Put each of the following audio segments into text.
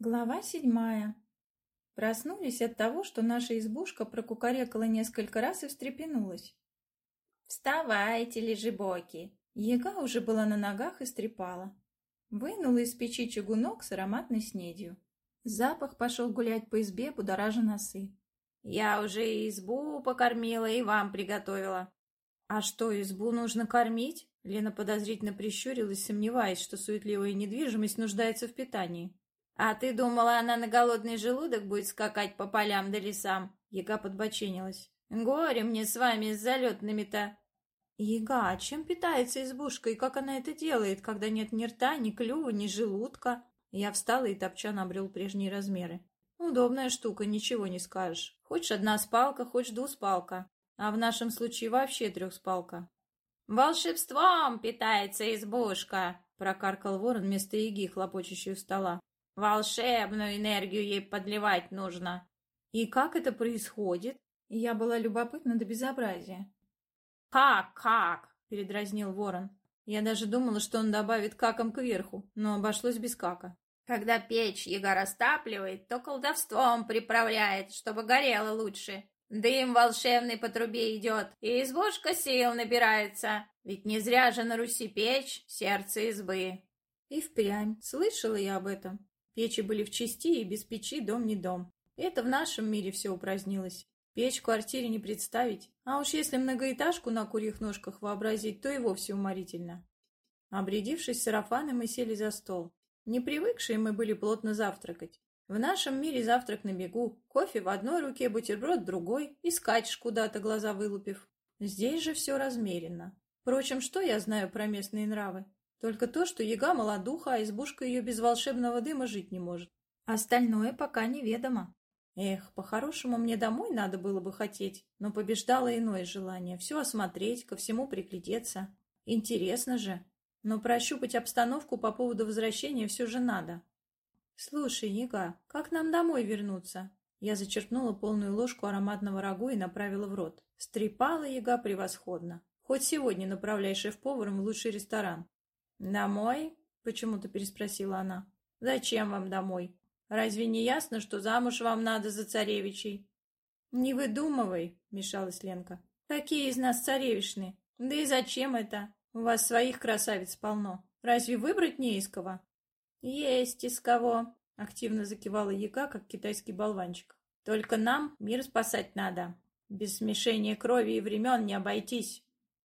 Глава седьмая. Проснулись от того, что наша избушка прокукарекала несколько раз и встрепенулась. «Вставайте, лежебоки!» Яга уже была на ногах и стрепала. Вынула из печи чугунок с ароматной снедью. Запах пошел гулять по избе, будоража носы. «Я уже и избу покормила, и вам приготовила». «А что, избу нужно кормить?» Лена подозрительно прищурилась, сомневаясь, что суетливая недвижимость нуждается в питании. «А ты думала, она на голодный желудок будет скакать по полям да лесам?» Яга подбоченилась. «Горе мне с вами с залетными-то!» «Яга, а чем питается избушка и как она это делает, когда нет ни рта, ни клюва, ни желудка?» Я встала и топчан обрел прежние размеры. «Удобная штука, ничего не скажешь. Хочешь одна спалка, хочешь двуспалка. А в нашем случае вообще трехспалка». «Волшебством питается избушка!» — прокаркал ворон вместо яги, хлопочущей у стола. Волшебную энергию ей подливать нужно. И как это происходит? Я была любопытна до безобразия. «Как, как?» — передразнил ворон. Я даже думала, что он добавит каком кверху, но обошлось без кака. «Когда печь яга растапливает, то колдовством приправляет, чтобы горело лучше. Дым волшебный по трубе идет, и избушка сил набирается. Ведь не зря же на Руси печь — сердце избы». И впрямь слышала я об этом. Печи были в части, и без печи дом не дом. Это в нашем мире все упразднилось. Печь в квартире не представить, а уж если многоэтажку на курьих ножках вообразить, то и вовсе уморительно. Обрядившись сарафаны, мы сели за стол. Не привыкшие мы были плотно завтракать. В нашем мире завтрак на бегу, кофе в одной руке, бутерброд в другой, и скачешь куда-то, глаза вылупив. Здесь же все размеренно. Впрочем, что я знаю про местные нравы? Только то, что яга молодуха, а избушка ее без волшебного дыма жить не может. Остальное пока неведомо. Эх, по-хорошему мне домой надо было бы хотеть, но побеждало иное желание. Все осмотреть, ко всему приглядеться. Интересно же. Но прощупать обстановку по поводу возвращения все же надо. «Слушай, Яга, как нам домой вернуться?» Я зачерпнула полную ложку ароматного рагу и направила в рот. Стрепала Яга превосходно. Хоть сегодня направляй шеф-поваром в лучший ресторан. «Домой?» — почему-то переспросила она. «Зачем вам домой? Разве не ясно, что замуж вам надо за царевичей?» «Не выдумывай», — мешалась Ленка. «Какие из нас царевишны? Да и зачем это? У вас своих красавиц полно. Разве выбрать не из кого?» «Есть из кого», — активно закивала Яка, как китайский болванчик. «Только нам мир спасать надо. Без смешения крови и времен не обойтись».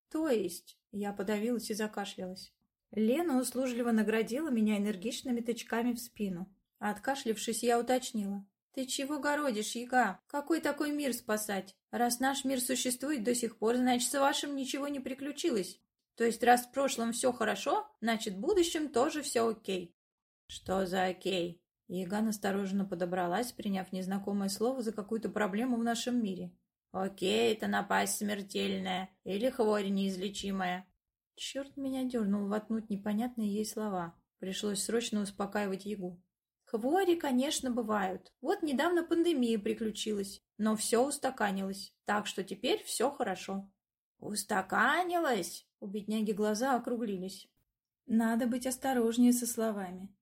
«То есть?» — я подавилась и закашлялась. Лена услужливо наградила меня энергичными тычками в спину. Откашлившись, я уточнила. «Ты чего городишь, яга? Какой такой мир спасать? Раз наш мир существует до сих пор, значит, с вашим ничего не приключилось. То есть, раз в прошлом все хорошо, значит, в будущем тоже все окей». «Что за окей?» Яга настороженно подобралась, приняв незнакомое слово за какую-то проблему в нашем мире. «Окей, это напасть смертельная или хворь неизлечимая. Черт меня дернул вотнуть непонятные ей слова. Пришлось срочно успокаивать Ягу. Хвори, конечно, бывают. Вот недавно пандемия приключилась, но все устаканилось, так что теперь все хорошо. Устаканилось? У бедняги глаза округлились. Надо быть осторожнее со словами.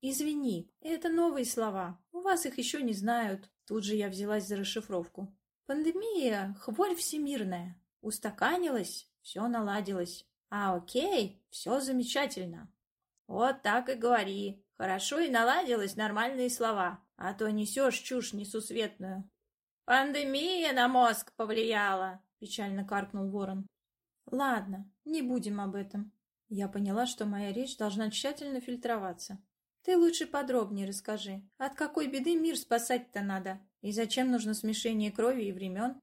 Извини, это новые слова. У вас их еще не знают. Тут же я взялась за расшифровку. Пандемия — хворь всемирная. Устаканилась все наладилось. А окей, все замечательно. Вот так и говори. Хорошо и наладилось нормальные слова, а то несешь чушь несусветную. Пандемия на мозг повлияла, печально каркнул ворон. Ладно, не будем об этом. Я поняла, что моя речь должна тщательно фильтроваться. Ты лучше подробнее расскажи, от какой беды мир спасать-то надо, и зачем нужно смешение крови и времен?